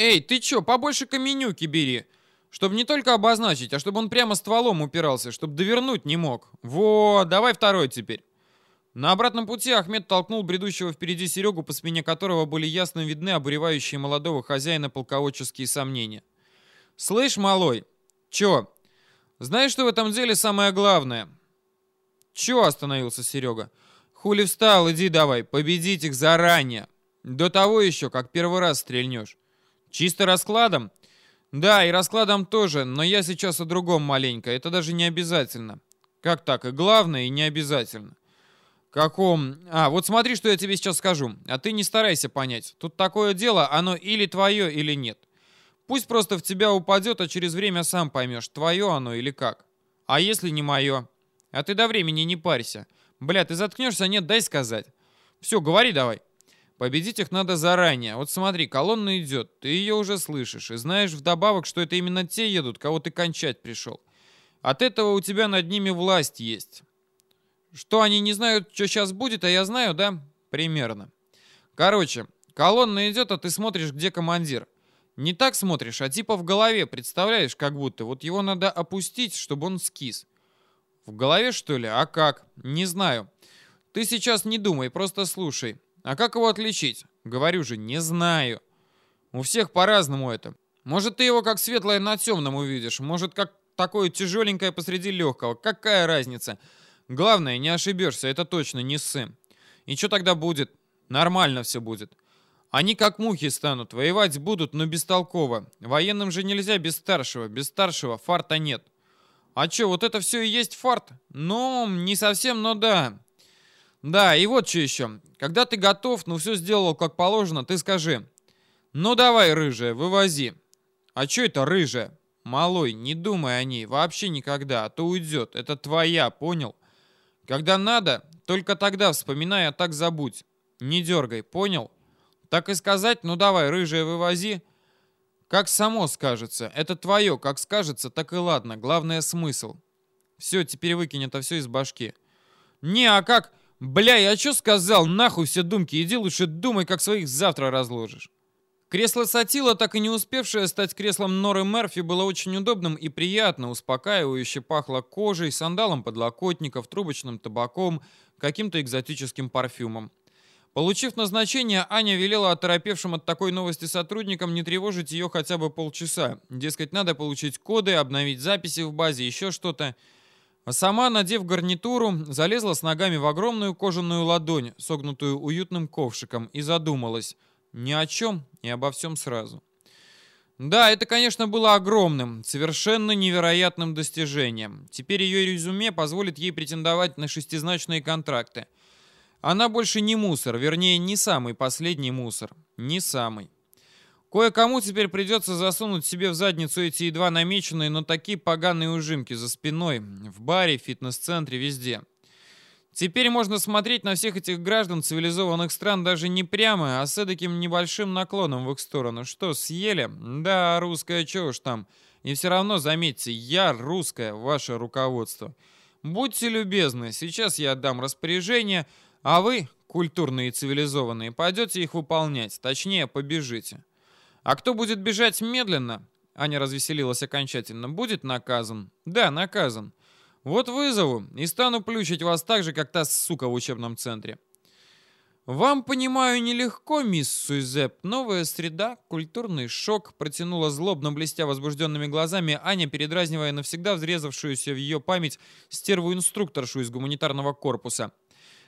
Эй, ты чё, побольше каменюки бери. Чтобы не только обозначить, а чтобы он прямо стволом упирался, чтобы довернуть не мог. Во, давай второй теперь. На обратном пути Ахмед толкнул бредущего впереди Серегу, по спине которого были ясно видны обуревающие молодого хозяина полководческие сомнения. «Слышь, малой, чё? Знаешь, что в этом деле самое главное?» «Чё?» — остановился Серега. «Хули встал, иди давай, победить их заранее. До того еще, как первый раз стрельнешь. Чисто раскладом?» «Да, и раскладом тоже, но я сейчас о другом маленько, это даже не обязательно». «Как так? И главное, и не обязательно». «Каком? А, вот смотри, что я тебе сейчас скажу. А ты не старайся понять. Тут такое дело, оно или твое, или нет. Пусть просто в тебя упадет, а через время сам поймешь, твое оно или как. А если не мое? А ты до времени не парься. Бля, ты заткнешься? Нет, дай сказать. Все, говори давай. Победить их надо заранее. Вот смотри, колонна идет, ты ее уже слышишь. И знаешь вдобавок, что это именно те едут, кого ты кончать пришел. От этого у тебя над ними власть есть. Что они не знают, что сейчас будет, а я знаю, да? Примерно. Короче, колонна идет, а ты смотришь, где командир. Не так смотришь, а типа в голове, представляешь, как будто. Вот его надо опустить, чтобы он скис. В голове, что ли? А как? Не знаю. Ты сейчас не думай, просто слушай. А как его отличить? Говорю же, не знаю. У всех по-разному это. Может, ты его как светлое на темном увидишь, может, как такое тяжеленькое посреди легкого. Какая разница? Главное, не ошибешься, это точно не сын. И что тогда будет? Нормально все будет. Они как мухи станут, воевать будут, но бестолково. Военным же нельзя без старшего, без старшего фарта нет. А что, вот это все и есть фарт? Ну, не совсем, но да. Да, и вот что еще. Когда ты готов, ну все сделал как положено, ты скажи. Ну давай, рыжая, вывози. А что это рыжая? Малой, не думай о ней, вообще никогда, а то уйдет. Это твоя, понял? Когда надо, только тогда вспоминай, а так забудь. Не дергай, понял? Так и сказать, ну давай, рыжая, вывози. Как само скажется. Это твое, как скажется, так и ладно. Главное смысл. Все, теперь выкинь это все из башки. Не, а как? Бля, я что сказал? Нахуй все думки. Иди лучше думай, как своих завтра разложишь. Кресло Сатила, так и не успевшее стать креслом Норы Мерфи, было очень удобным и приятно, успокаивающе пахло кожей, сандалом подлокотников, трубочным табаком, каким-то экзотическим парфюмом. Получив назначение, Аня велела оторопевшим от такой новости сотрудникам не тревожить ее хотя бы полчаса. Дескать, надо получить коды, обновить записи в базе, еще что-то. А сама, надев гарнитуру, залезла с ногами в огромную кожаную ладонь, согнутую уютным ковшиком, и задумалась – ни о чем и обо всем сразу. Да, это, конечно, было огромным, совершенно невероятным достижением. Теперь ее резюме позволит ей претендовать на шестизначные контракты. Она больше не мусор, вернее, не самый последний мусор. Не самый. Кое-кому теперь придется засунуть себе в задницу эти едва намеченные, но такие поганые ужимки за спиной, в баре, фитнес-центре, везде. Теперь можно смотреть на всех этих граждан цивилизованных стран даже не прямо, а с таким небольшим наклоном в их сторону. Что, съели? Да, русская, чё уж там. И все равно, заметьте, я русское, ваше руководство. Будьте любезны, сейчас я отдам распоряжение, а вы, культурные и цивилизованные, пойдете их выполнять, точнее, побежите. А кто будет бежать медленно, Аня развеселилась окончательно, будет наказан. Да, наказан. Вот вызову и стану плющить вас так же, как та сука в учебном центре. «Вам, понимаю, нелегко, мисс Суизеп. Новая среда, культурный шок», — протянула злобно блестя возбужденными глазами Аня, передразнивая навсегда взрезавшуюся в ее память стерву-инструкторшу из гуманитарного корпуса.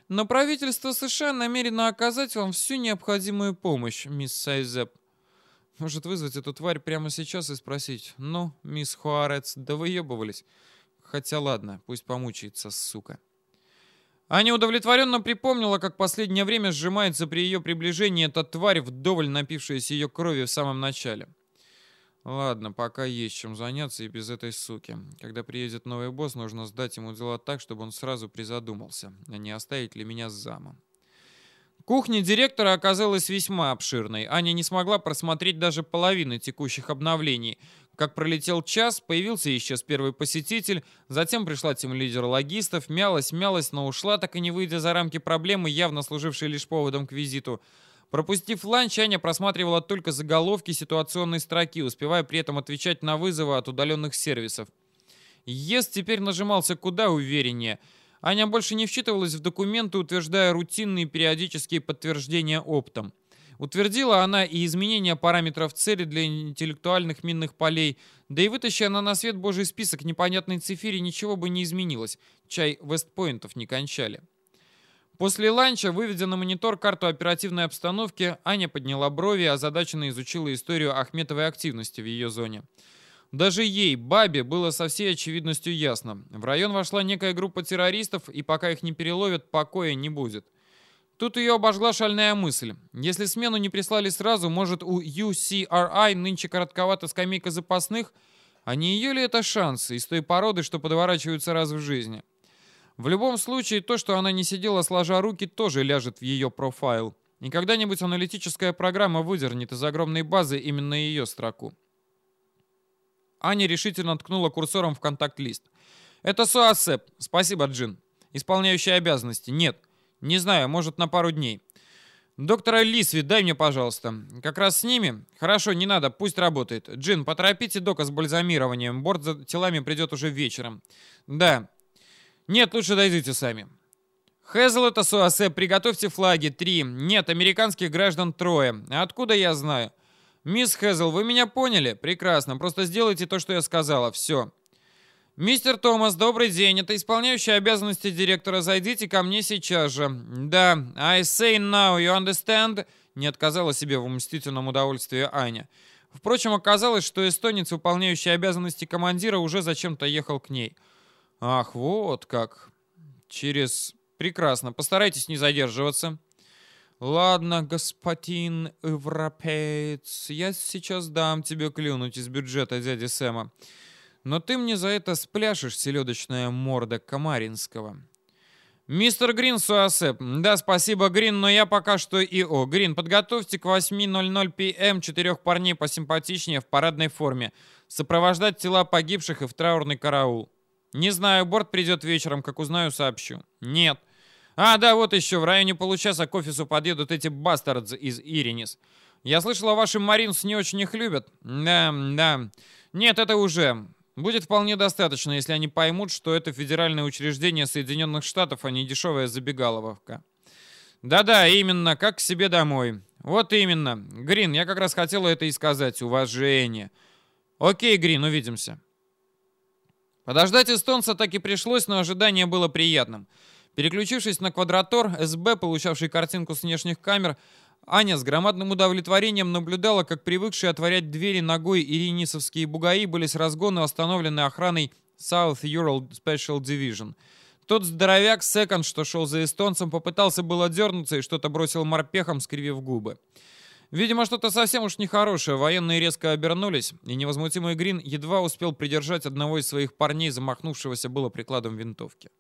«Но правительство США намерено оказать вам всю необходимую помощь, мисс Суизеп. Может вызвать эту тварь прямо сейчас и спросить, «Ну, мисс Хуарец, да вы ебывались». Хотя ладно, пусть помучается, сука. Аня удовлетворенно припомнила, как последнее время сжимается при ее приближении эта тварь, вдоволь напившаяся ее крови в самом начале. Ладно, пока есть чем заняться и без этой суки. Когда приедет новый босс, нужно сдать ему дела так, чтобы он сразу призадумался, а не оставить ли меня с замом. Кухня директора оказалась весьма обширной. Аня не смогла просмотреть даже половины текущих обновлений. Как пролетел час, появился и исчез первый посетитель, затем пришла тем лидер логистов, мялась, мялась, но ушла, так и не выйдя за рамки проблемы, явно служившей лишь поводом к визиту. Пропустив ланч, Аня просматривала только заголовки ситуационной строки, успевая при этом отвечать на вызовы от удаленных сервисов. ЕС теперь нажимался куда увереннее. Аня больше не вчитывалась в документы, утверждая рутинные периодические подтверждения оптом. Утвердила она и изменение параметров цели для интеллектуальных минных полей, да и вытащи она на свет божий список непонятной цифири, ничего бы не изменилось. Чай вестпоинтов не кончали. После ланча, выведя на монитор карту оперативной обстановки, Аня подняла брови и озадаченно изучила историю Ахметовой активности в ее зоне. Даже ей, бабе, было со всей очевидностью ясно. В район вошла некая группа террористов, и пока их не переловят, покоя не будет. Тут ее обожгла шальная мысль. Если смену не прислали сразу, может у UCRI нынче коротковата скамейка запасных? А не ее ли это шансы из той породы, что подворачиваются раз в жизни? В любом случае, то, что она не сидела сложа руки, тоже ляжет в ее профайл. И когда-нибудь аналитическая программа выдернет из огромной базы именно ее строку. Аня решительно ткнула курсором в контакт-лист. «Это Суасеп. Спасибо, Джин. Исполняющий обязанности. Нет. Не знаю, может, на пару дней. Доктора Лисви, дай мне, пожалуйста. Как раз с ними? Хорошо, не надо, пусть работает. Джин, поторопите дока с бальзамированием. Борт за телами придет уже вечером. Да. Нет, лучше дойдите сами. Хэзл это Суасеп, приготовьте флаги. Три. Нет, американских граждан трое. Откуда я знаю? «Мисс Хэзл, вы меня поняли? Прекрасно. Просто сделайте то, что я сказала. Все». «Мистер Томас, добрый день. Это исполняющий обязанности директора. Зайдите ко мне сейчас же». «Да. I say now, you understand?» Не отказала себе в мстительном удовольствии Аня. Впрочем, оказалось, что эстонец, выполняющий обязанности командира, уже зачем-то ехал к ней. «Ах, вот как. Через...» «Прекрасно. Постарайтесь не задерживаться». «Ладно, господин европеец, я сейчас дам тебе клюнуть из бюджета дяди Сэма. Но ты мне за это спляшешь, селедочная морда Камаринского». «Мистер Грин, Суасеп. Да, спасибо, Грин, но я пока что и о. Грин, подготовьте к 8.00 пм эм четырех парней посимпатичнее в парадной форме. Сопровождать тела погибших и в траурный караул. Не знаю, борт придет вечером, как узнаю, сообщу. Нет». А, да, вот еще, в районе получаса к офису подъедут эти бастардцы из Иринис. Я слышала, ваши Маринс не очень их любят. Да, да. Нет, это уже. Будет вполне достаточно, если они поймут, что это федеральное учреждение Соединенных Штатов, а не дешевая забегаловка. Да-да, именно, как к себе домой. Вот именно. Грин, я как раз хотела это и сказать. Уважение. Окей, Грин, увидимся. Подождать эстонца так и пришлось, но ожидание было приятным. Переключившись на квадратор, СБ, получавший картинку с внешних камер, Аня с громадным удовлетворением наблюдала, как привыкшие отворять двери ногой иринисовские бугаи были с разгона остановлены охраной South Ural Special Division. Тот здоровяк Секонд, что шел за эстонцем, попытался было дернуться и что-то бросил морпехом, скривив губы. Видимо, что-то совсем уж нехорошее. Военные резко обернулись, и невозмутимый Грин едва успел придержать одного из своих парней, замахнувшегося было прикладом винтовки.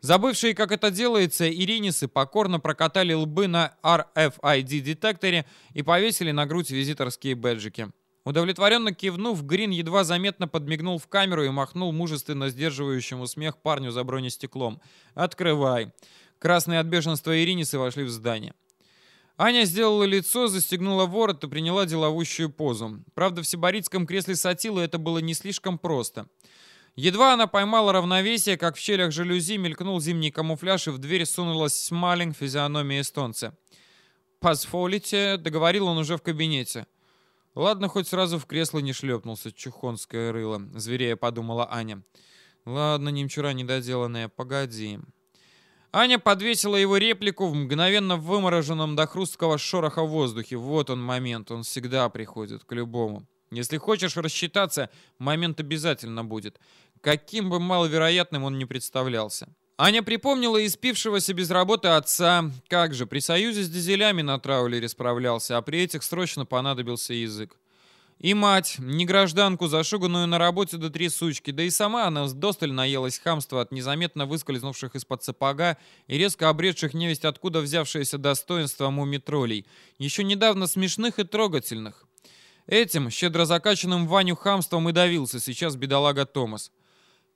Забывшие, как это делается, иринисы покорно прокатали лбы на RFID-детекторе и повесили на грудь визиторские бэджики. Удовлетворенно кивнув, Грин едва заметно подмигнул в камеру и махнул мужественно сдерживающему смех парню за бронестеклом. «Открывай!» Красные от бешенства Иринисы вошли в здание. Аня сделала лицо, застегнула ворот и приняла деловущую позу. Правда, в сибаритском кресле Сатилы это было не слишком просто — Едва она поймала равновесие, как в щелях жалюзи мелькнул зимний камуфляж, и в дверь сунулась смалинг физиономия эстонца. «Позволите», — договорил он уже в кабинете. «Ладно, хоть сразу в кресло не шлепнулся, чухонское рыло», — зверея подумала Аня. «Ладно, немчура недоделанная, погоди». Аня подвесила его реплику в мгновенно вымороженном до хрусткого шороха воздухе. Вот он момент, он всегда приходит к любому. Если хочешь рассчитаться, момент обязательно будет каким бы маловероятным он ни представлялся. Аня припомнила испившегося без работы отца. Как же, при союзе с дизелями на траулере справлялся, а при этих срочно понадобился язык. И мать, не гражданку, зашуганную на работе до три сучки, да и сама она вдосталь наелась хамства от незаметно выскользнувших из-под сапога и резко обретших невесть откуда взявшееся достоинство мумитролей, еще недавно смешных и трогательных. Этим, щедро закачанным Ваню хамством и давился сейчас бедолага Томас.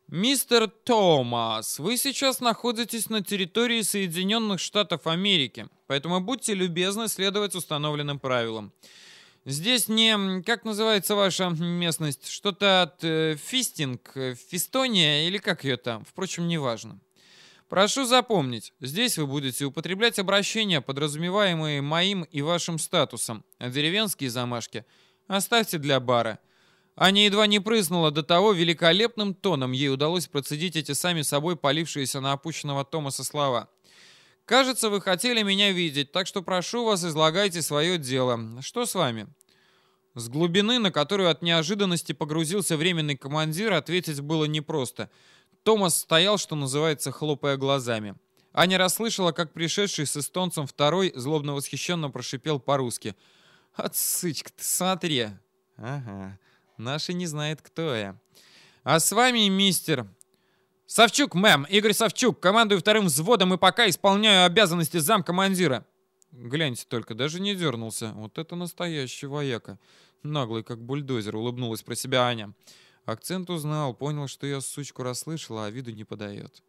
Мистер Томас, вы сейчас находитесь на территории Соединенных Штатов Америки, поэтому будьте любезны следовать установленным правилам. Здесь не... Как называется ваша местность? Что-то от э, фистинг, фистония или как ее там? Впрочем, неважно. Прошу запомнить, здесь вы будете употреблять обращения, подразумеваемые моим и вашим статусом, а деревенские замашки оставьте для бара. Аня едва не прыснула до того великолепным тоном, ей удалось процедить эти сами собой полившиеся на опущенного Томаса слова. Кажется, вы хотели меня видеть, так что прошу вас, излагайте свое дело. Что с вами?» С глубины, на которую от неожиданности погрузился временный командир, ответить было непросто. Томас стоял, что называется, хлопая глазами. Аня расслышала, как пришедший с эстонцем второй злобно восхищенно прошипел по-русски. «Отсычка ты, смотри!» «Ага, наши не знает, кто я». «А с вами, мистер...» «Савчук, мэм! Игорь Савчук! Командую вторым взводом и пока исполняю обязанности замкомандира!» Гляньте только, даже не дернулся. Вот это настоящий вояка. Наглый, как бульдозер, улыбнулась про себя Аня. Акцент узнал, понял, что я сучку расслышала, а виду не подает.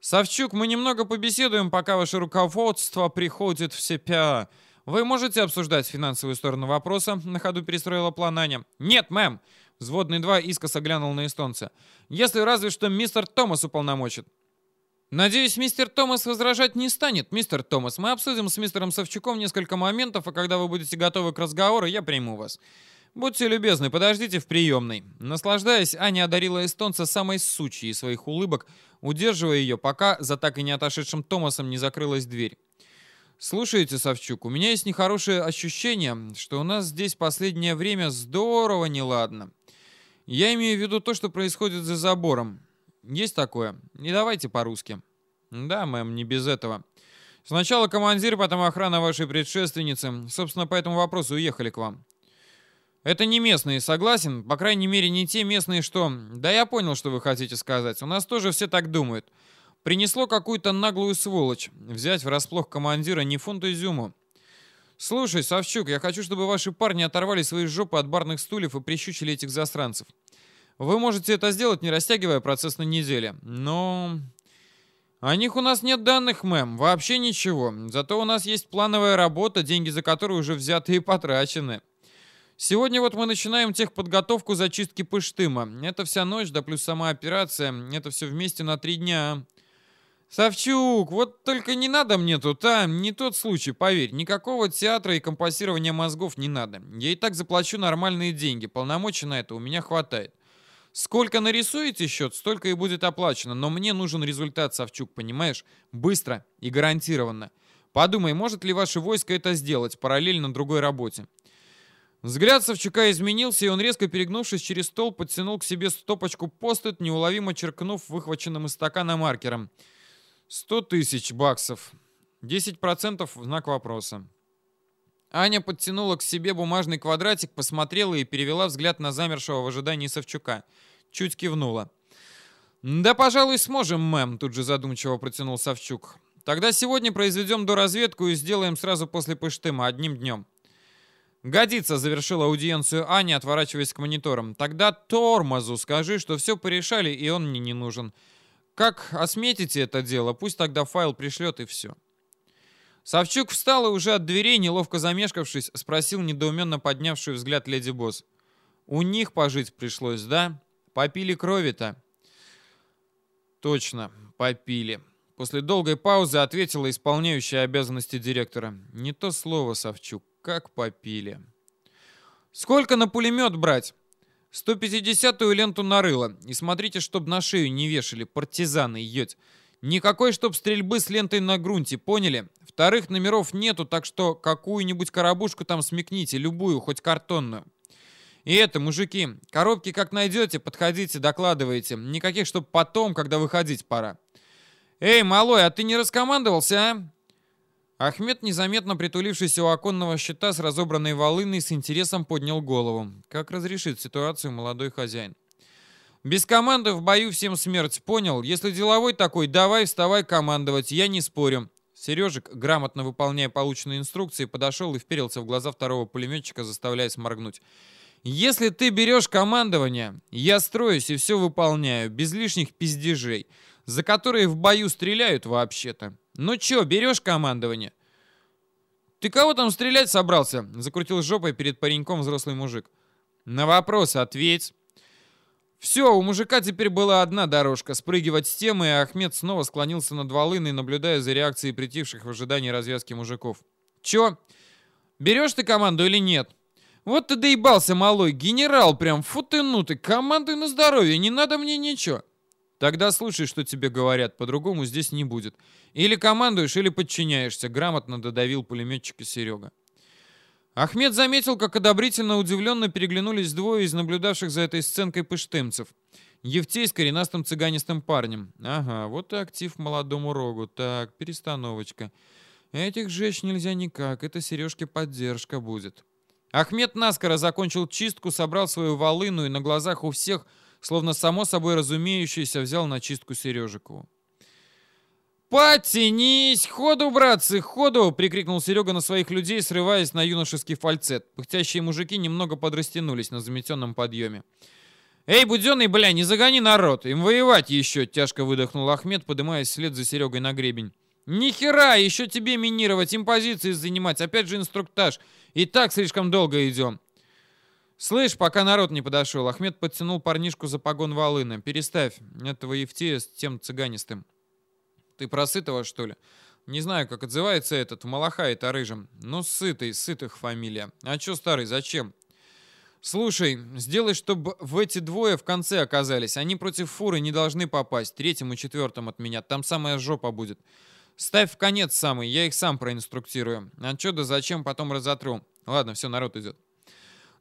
«Савчук, мы немного побеседуем, пока ваше руководство приходит в себя. Вы можете обсуждать финансовую сторону вопроса?» На ходу перестроила план Аня. «Нет, мэм!» Взводный 2 искоса глянул на эстонца. «Если разве что мистер Томас уполномочит». «Надеюсь, мистер Томас возражать не станет, мистер Томас. Мы обсудим с мистером Савчуком несколько моментов, а когда вы будете готовы к разговору, я приму вас. Будьте любезны, подождите в приемной». Наслаждаясь, Аня одарила эстонца самой сучьей своих улыбок, удерживая ее, пока за так и не отошедшим Томасом не закрылась дверь. «Слушайте, Савчук, у меня есть нехорошее ощущение, что у нас здесь последнее время здорово неладно». Я имею в виду то, что происходит за забором. Есть такое? Не давайте по-русски. Да, мэм, не без этого. Сначала командир, потом охрана вашей предшественницы. Собственно, по этому вопросу уехали к вам. Это не местные, согласен? По крайней мере, не те местные, что... Да я понял, что вы хотите сказать. У нас тоже все так думают. Принесло какую-то наглую сволочь. Взять врасплох командира не фунт изюму. «Слушай, Савчук, я хочу, чтобы ваши парни оторвали свои жопы от барных стульев и прищучили этих засранцев. Вы можете это сделать, не растягивая процесс на неделе. Но... О них у нас нет данных, мэм. Вообще ничего. Зато у нас есть плановая работа, деньги за которую уже взяты и потрачены. Сегодня вот мы начинаем техподготовку зачистки Пыштыма. Это вся ночь, да плюс сама операция. Это все вместе на три дня. «Савчук, вот только не надо мне тут, а? Не тот случай, поверь. Никакого театра и компасирования мозгов не надо. Я и так заплачу нормальные деньги. Полномочий на это у меня хватает. Сколько нарисуете счет, столько и будет оплачено. Но мне нужен результат, Савчук, понимаешь? Быстро и гарантированно. Подумай, может ли ваше войско это сделать параллельно другой работе?» Взгляд Савчука изменился, и он, резко перегнувшись через стол, подтянул к себе стопочку постыт, неуловимо черкнув выхваченным из стакана маркером – Сто тысяч баксов. Десять процентов в знак вопроса. Аня подтянула к себе бумажный квадратик, посмотрела и перевела взгляд на замершего в ожидании Савчука. Чуть кивнула. «Да, пожалуй, сможем, мэм», — тут же задумчиво протянул Савчук. «Тогда сегодня произведем доразведку и сделаем сразу после Пыштыма, одним днем». «Годится», — завершила аудиенцию Аня, отворачиваясь к мониторам. «Тогда тормозу скажи, что все порешали, и он мне не нужен. Как осметите это дело, пусть тогда файл пришлет и все. Савчук встал и уже от дверей, неловко замешкавшись, спросил недоуменно поднявший взгляд леди Босс. «У них пожить пришлось, да? Попили крови-то?» «Точно, попили». После долгой паузы ответила исполняющая обязанности директора. «Не то слово, Савчук, как попили». «Сколько на пулемет брать?» 150-ю ленту нарыло. И смотрите, чтоб на шею не вешали, партизаны, йоть. Никакой, чтоб стрельбы с лентой на грунте, поняли? Вторых номеров нету, так что какую-нибудь коробушку там смекните, любую, хоть картонную. И это, мужики, коробки как найдете, подходите, докладывайте. Никаких, чтоб потом, когда выходить пора. Эй, малой, а ты не раскомандовался, а? Ахмед, незаметно притулившийся у оконного щита с разобранной волыной, с интересом поднял голову. Как разрешит ситуацию молодой хозяин? Без команды в бою всем смерть, понял? Если деловой такой, давай вставай командовать, я не спорю. Сережик, грамотно выполняя полученные инструкции, подошел и вперился в глаза второго пулеметчика, заставляя сморгнуть. Если ты берешь командование, я строюсь и все выполняю, без лишних пиздежей, за которые в бою стреляют вообще-то. Ну чё, берешь командование? Ты кого там стрелять собрался? Закрутил жопой перед пареньком взрослый мужик. На вопрос ответь. Все, у мужика теперь была одна дорожка — спрыгивать с темы, и Ахмед снова склонился над волыной, наблюдая за реакцией притихших в ожидании развязки мужиков. «Чё? Берешь ты команду или нет?» «Вот ты доебался, малой, генерал прям, фу ты ну ты, командуй на здоровье, не надо мне ничего». «Тогда слушай, что тебе говорят, по-другому здесь не будет. Или командуешь, или подчиняешься», — грамотно додавил пулеметчика Серега. Ахмед заметил, как одобрительно удивленно переглянулись двое из наблюдавших за этой сценкой пыштымцев. Евтей с коренастым цыганистым парнем. Ага, вот и актив молодому рогу. Так, перестановочка. Этих жечь нельзя никак, это Сережке поддержка будет. Ахмед наскоро закончил чистку, собрал свою волыну и на глазах у всех, словно само собой разумеющееся, взял на чистку Сережикову. «Подтянись! Ходу, братцы, ходу!» — прикрикнул Серега на своих людей, срываясь на юношеский фальцет. Пыхтящие мужики немного подрастянулись на заметенном подъеме. «Эй, буденный, бля, не загони народ! Им воевать еще!» — тяжко выдохнул Ахмед, подымаясь вслед за Серегой на гребень. «Ни хера! Еще тебе минировать, им позиции занимать, опять же инструктаж. И так слишком долго идем». «Слышь, пока народ не подошел, Ахмед подтянул парнишку за погон волыны. Переставь этого Евтея с тем цыганистым». Ты про сытого, что ли? Не знаю, как отзывается этот, в Малахае-то рыжим. Ну, сытый, сытых фамилия. А чё старый, зачем? Слушай, сделай, чтобы в эти двое в конце оказались. Они против фуры не должны попасть. Третьим и четвертым от меня. Там самая жопа будет. Ставь в конец самый, я их сам проинструктирую. А чё да зачем, потом разотру. Ладно, все, народ идет.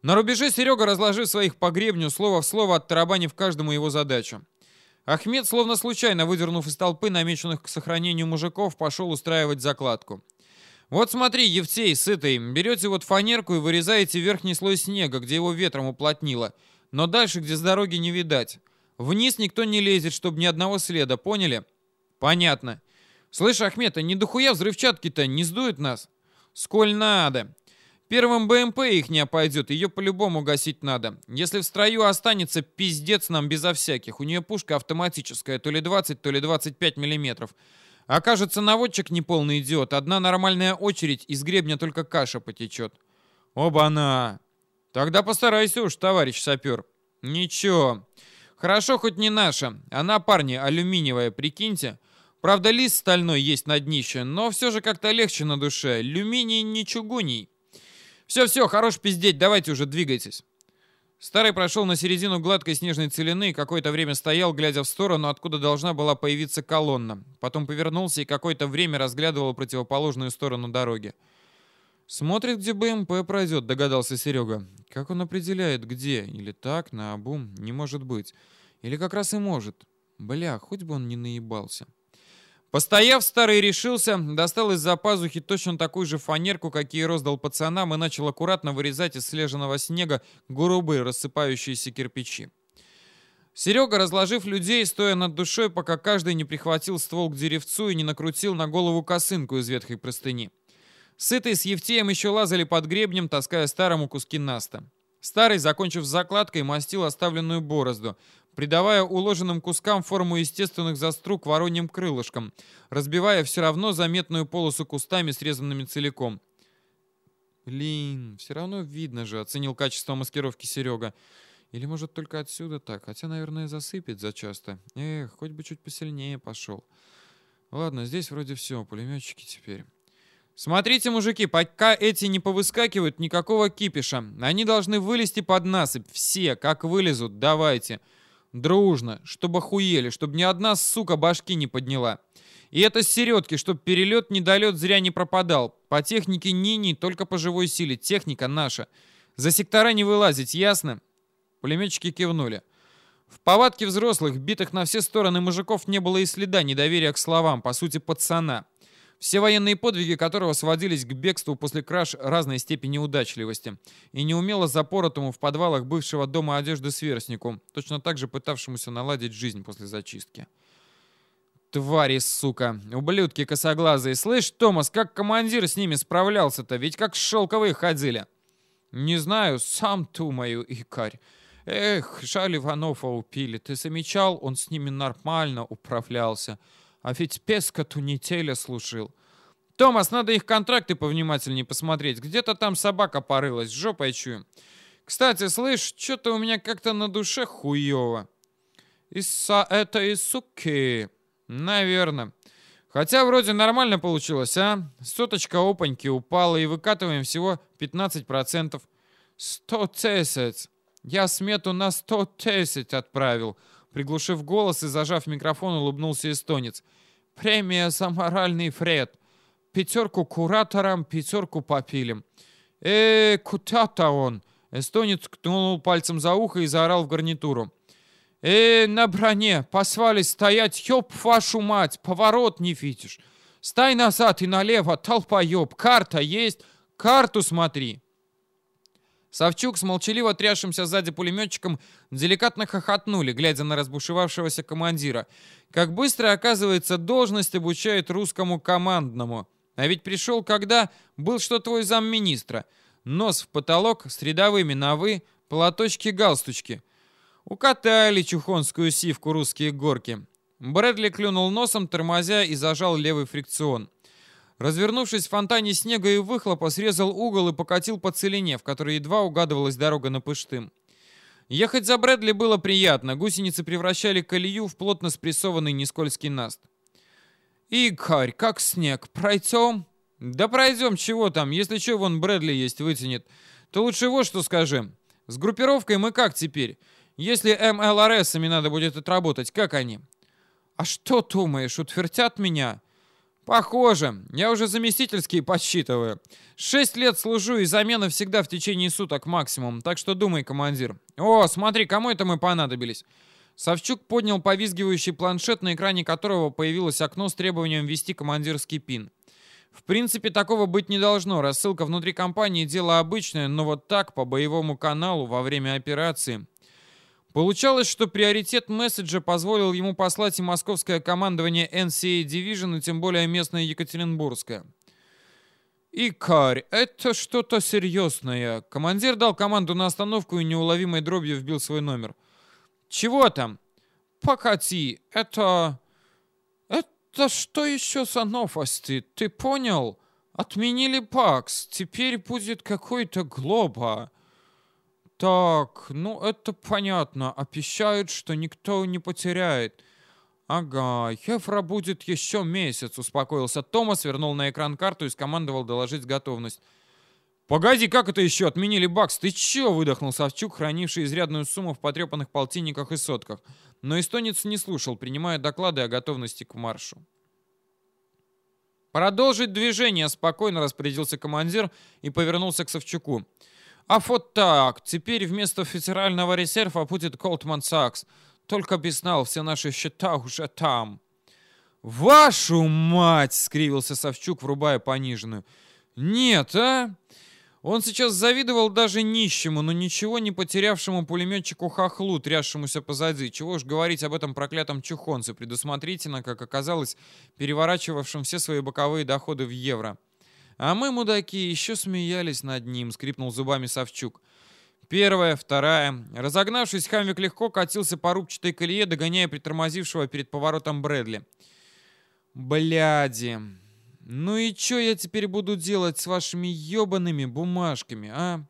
На рубеже Серега, разложив своих по гребню, слово в слово оттарабанив каждому его задачу. Ахмед, словно случайно выдернув из толпы намеченных к сохранению мужиков, пошел устраивать закладку. «Вот смотри, Евтей, сытый, берете вот фанерку и вырезаете верхний слой снега, где его ветром уплотнило, но дальше, где с дороги не видать. Вниз никто не лезет, чтобы ни одного следа, поняли?» «Понятно. Слышь, Ахмед, а не дохуя взрывчатки-то не сдует нас?» «Сколь надо. Первым БМП их не пойдет, ее по-любому гасить надо. Если в строю останется, пиздец нам безо всяких. У нее пушка автоматическая, то ли 20, то ли 25 миллиметров. Окажется, наводчик не полный идиот. Одна нормальная очередь, из гребня только каша потечет. Оба-на! Тогда постарайся уж, товарищ сапер. Ничего. Хорошо, хоть не наша. Она, парни, алюминиевая, прикиньте. Правда, лист стальной есть на днище, но все же как-то легче на душе. Алюминий не чугуний. «Все-все, хорош пиздеть, давайте уже двигайтесь». Старый прошел на середину гладкой снежной целины и какое-то время стоял, глядя в сторону, откуда должна была появиться колонна. Потом повернулся и какое-то время разглядывал противоположную сторону дороги. «Смотрит, где БМП пройдет», — догадался Серега. «Как он определяет, где? Или так, на обум? Не может быть. Или как раз и может. Бля, хоть бы он не наебался». Постояв, старый решился, достал из-за пазухи точно такую же фанерку, какие роздал пацанам, и начал аккуратно вырезать из слеженного снега грубые рассыпающиеся кирпичи. Серега, разложив людей, стоя над душой, пока каждый не прихватил ствол к деревцу и не накрутил на голову косынку из ветхой простыни. Сытый с Евтеем еще лазали под гребнем, таская старому куски наста. Старый, закончив закладкой, мастил оставленную борозду, придавая уложенным кускам форму естественных заструк вороньим крылышкам, разбивая все равно заметную полосу кустами, срезанными целиком. «Блин, все равно видно же», — оценил качество маскировки Серега. «Или, может, только отсюда так? Хотя, наверное, засыпет зачасто. Эх, хоть бы чуть посильнее пошел. Ладно, здесь вроде все, пулеметчики теперь». «Смотрите, мужики, пока эти не повыскакивают, никакого кипиша. Они должны вылезти под насыпь. Все, как вылезут, давайте». Дружно, чтобы охуели, чтобы ни одна сука башки не подняла. И это с середки, чтобы перелет-недолет зря не пропадал. По технике ни-ни, только по живой силе. Техника наша. За сектора не вылазить, ясно? Пулеметчики кивнули. В повадке взрослых, битых на все стороны мужиков, не было и следа недоверия к словам, по сути, пацана все военные подвиги которого сводились к бегству после краж разной степени удачливости и неумело запоротому в подвалах бывшего дома одежды сверстнику, точно так же пытавшемуся наладить жизнь после зачистки. Твари, сука, ублюдки косоглазые. Слышь, Томас, как командир с ними справлялся-то? Ведь как шелковые ходили. Не знаю, сам думаю, Икарь. Эх, жаль Иванова убили. Ты замечал, он с ними нормально управлялся. А ведь песка-то неделя служил. Томас, надо их контракты повнимательнее посмотреть. Где-то там собака порылась, жопой чую. Кстати, слышь, что-то у меня как-то на душе хуево. Из-за этой суки. Наверное. Хотя вроде нормально получилось, а? Соточка опаньки упала и выкатываем всего 15%. 110. Я смету на 110 отправил. Приглушив голос и зажав микрофон, улыбнулся эстонец. Премия за моральный фред. Пятерку кураторам, пятерку попилим. Э, куда-то он. Эстонец ткнул пальцем за ухо и заорал в гарнитуру. «Э, на броне! Посвали стоять! Ёб вашу мать! Поворот не видишь! Стай назад и налево, толпоёб! Карта есть! Карту смотри!» Савчук с молчаливо трясшимся сзади пулеметчиком деликатно хохотнули, глядя на разбушевавшегося командира. Как быстро, оказывается, должность обучает русскому командному. А ведь пришел когда, был что твой замминистра. Нос в потолок, с рядовыми на «вы», платочки-галстучки. Укатали чухонскую сивку русские горки. Брэдли клюнул носом, тормозя и зажал левый фрикцион. Развернувшись в фонтане снега и выхлопа, срезал угол и покатил по целине, в которой едва угадывалась дорога на Пыштым. Ехать за Брэдли было приятно. Гусеницы превращали колею в плотно спрессованный нескользкий наст. «Игорь, как снег, пройдем?» «Да пройдем, чего там, если что, вон Брэдли есть вытянет. То лучше вот что скажи. С группировкой мы как теперь? Если МЛРСами надо будет отработать, как они?» «А что думаешь, утвердят меня?» «Похоже. Я уже заместительский подсчитываю. Шесть лет служу, и замена всегда в течение суток максимум. Так что думай, командир. О, смотри, кому это мы понадобились?» Савчук поднял повизгивающий планшет, на экране которого появилось окно с требованием ввести командирский пин. В принципе, такого быть не должно. Рассылка внутри компании – дело обычное, но вот так, по боевому каналу, во время операции – Получалось, что приоритет месседжа позволил ему послать и московское командование NCA Division, и тем более местное Екатеринбургское. «Икарь, это что-то серьезное». Командир дал команду на остановку и неуловимой дробью вбил свой номер. «Чего там?» «Покати, это... Это что еще за новости? Ты понял? Отменили ПАКС, теперь будет какой-то Глоба». Так, ну это понятно. Обещают, что никто не потеряет. Ага, Хефра будет еще месяц, успокоился Томас, вернул на экран карту и скомандовал доложить готовность. «Погоди, как это еще? Отменили бакс? Ты че?» — выдохнул Савчук, хранивший изрядную сумму в потрепанных полтинниках и сотках. Но эстонец не слушал, принимая доклады о готовности к маршу. «Продолжить движение!» — спокойно распорядился командир и повернулся к Савчуку. А вот так. Теперь вместо федерального резерва будет Goldman Sachs. Только без знал, все наши счета уже там. «Вашу мать!» — скривился Савчук, врубая пониженную. «Нет, а?» Он сейчас завидовал даже нищему, но ничего не потерявшему пулеметчику хохлу, трясшемуся позади. Чего уж говорить об этом проклятом чухонце, предусмотрительно, как оказалось, переворачивавшем все свои боковые доходы в евро. А мы, мудаки, еще смеялись над ним, скрипнул зубами Савчук. Первая, вторая. Разогнавшись, Хамвик легко катился по рубчатой колее, догоняя притормозившего перед поворотом Брэдли. Бляди. Ну и что я теперь буду делать с вашими ебаными бумажками, а?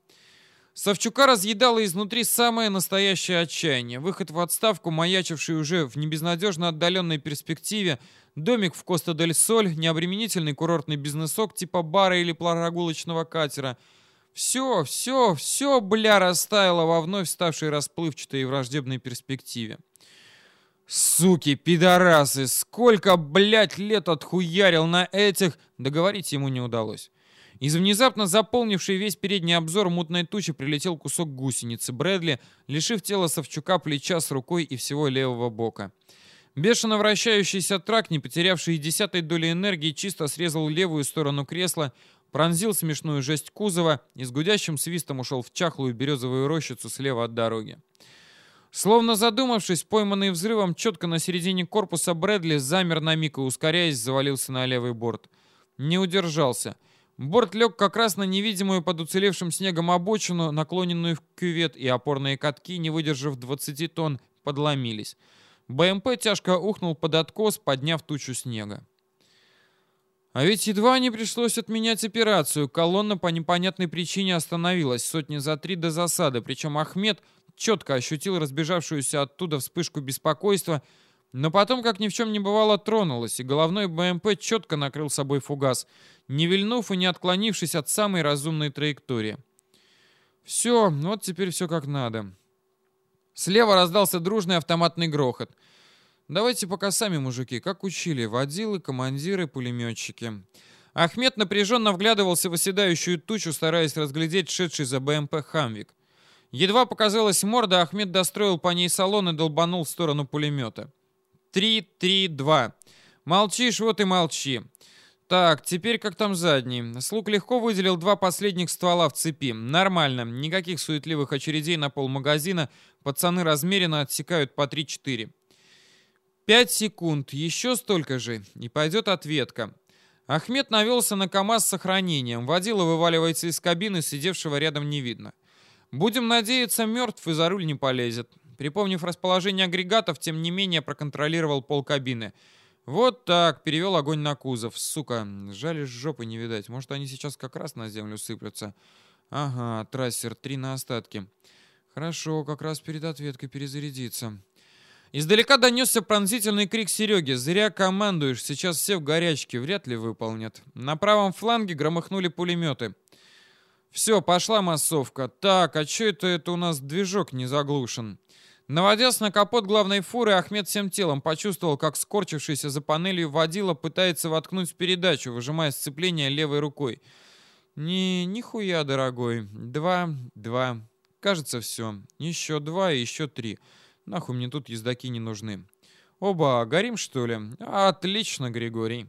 Савчука разъедало изнутри самое настоящее отчаяние. Выход в отставку, маячивший уже в небезнадежно отдаленной перспективе, домик в Коста-дель-Соль, необременительный курортный бизнесок типа бара или прогулочного катера. Все, все, все, бля, растаяло во вновь ставшей расплывчатой и враждебной перспективе. Суки, пидорасы, сколько, блядь, лет отхуярил на этих... Договорить ему не удалось. Из внезапно заполнившей весь передний обзор мутной тучи прилетел кусок гусеницы Брэдли, лишив тела Савчука плеча с рукой и всего левого бока. Бешено вращающийся трак, не потерявший и десятой доли энергии, чисто срезал левую сторону кресла, пронзил смешную жесть кузова и с гудящим свистом ушел в чахлую березовую рощицу слева от дороги. Словно задумавшись, пойманный взрывом четко на середине корпуса Брэдли замер на миг и, ускоряясь, завалился на левый борт. Не удержался — Борт лег как раз на невидимую под уцелевшим снегом обочину, наклоненную в кювет, и опорные катки, не выдержав 20 тонн, подломились. БМП тяжко ухнул под откос, подняв тучу снега. А ведь едва не пришлось отменять операцию. Колонна по непонятной причине остановилась сотни за три до засады. Причем Ахмед четко ощутил разбежавшуюся оттуда вспышку беспокойства, но потом, как ни в чем не бывало, тронулась, и головной БМП четко накрыл собой фугас, не вильнув и не отклонившись от самой разумной траектории. Все, вот теперь все как надо. Слева раздался дружный автоматный грохот. Давайте пока сами, мужики, как учили, водилы, командиры, пулеметчики. Ахмед напряженно вглядывался в оседающую тучу, стараясь разглядеть шедший за БМП «Хамвик». Едва показалась морда, Ахмед достроил по ней салон и долбанул в сторону пулемета. Три, три, два. Молчишь, вот и молчи. Так, теперь как там задний. Слуг легко выделил два последних ствола в цепи. Нормально, никаких суетливых очередей на пол магазина. Пацаны размеренно отсекают по 3-4. Пять секунд, еще столько же, и пойдет ответка. Ахмед навелся на КАМАЗ с сохранением. Водила вываливается из кабины, сидевшего рядом не видно. Будем надеяться, мертв и за руль не полезет. Припомнив расположение агрегатов, тем не менее проконтролировал пол кабины. Вот так, перевел огонь на кузов. Сука, жаль, жопы не видать. Может, они сейчас как раз на землю сыплются. Ага, трассер, три на остатки. Хорошо, как раз перед ответкой перезарядиться. Издалека донесся пронзительный крик Сереги. «Зря командуешь, сейчас все в горячке, вряд ли выполнят». На правом фланге громыхнули пулеметы. «Все, пошла массовка. Так, а что это, это у нас движок не заглушен?» Наводясь на капот главной фуры, Ахмед всем телом почувствовал, как скорчившийся за панелью водила пытается воткнуть передачу, выжимая сцепление левой рукой. «Не, нихуя, дорогой. Два, два. Кажется, все. Еще два и еще три. Нахуй мне тут ездаки не нужны. Оба, горим, что ли? Отлично, Григорий».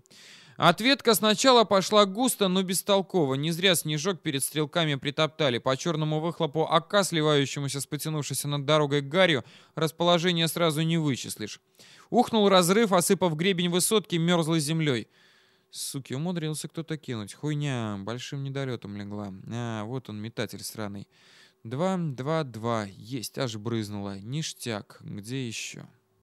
Ответка сначала пошла густо, но бестолково. Не зря снежок перед стрелками притоптали. По черному выхлопу АК, сливающемуся с потянувшейся над дорогой гарью, расположение сразу не вычислишь. Ухнул разрыв, осыпав гребень высотки мерзлой землей. Суки, умудрился кто-то кинуть. Хуйня, большим недолетом легла. А, вот он, метатель сраный. Два, два, два. Есть, аж брызнуло. Ништяк. Где еще?